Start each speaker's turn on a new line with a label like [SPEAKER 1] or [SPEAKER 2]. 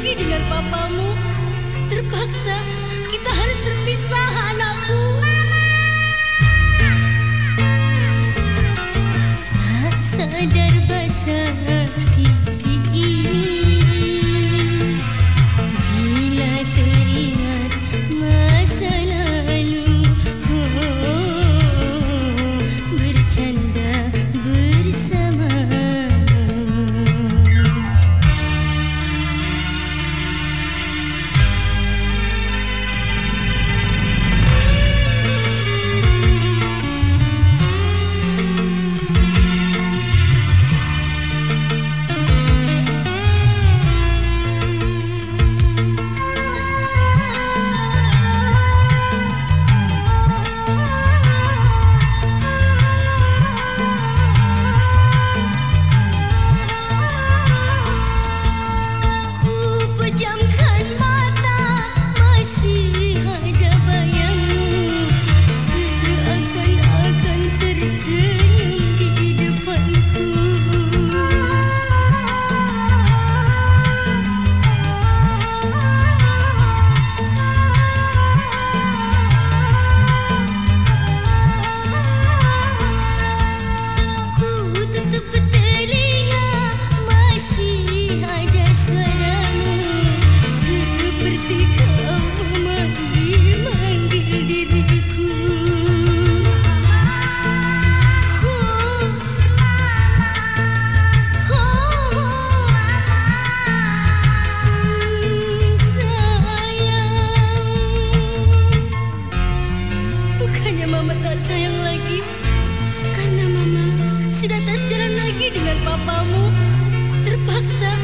[SPEAKER 1] pergi dengan papamu. Terpaksa kita harus berpisah, anakku. Tak sadar bahasa papamu terpaksa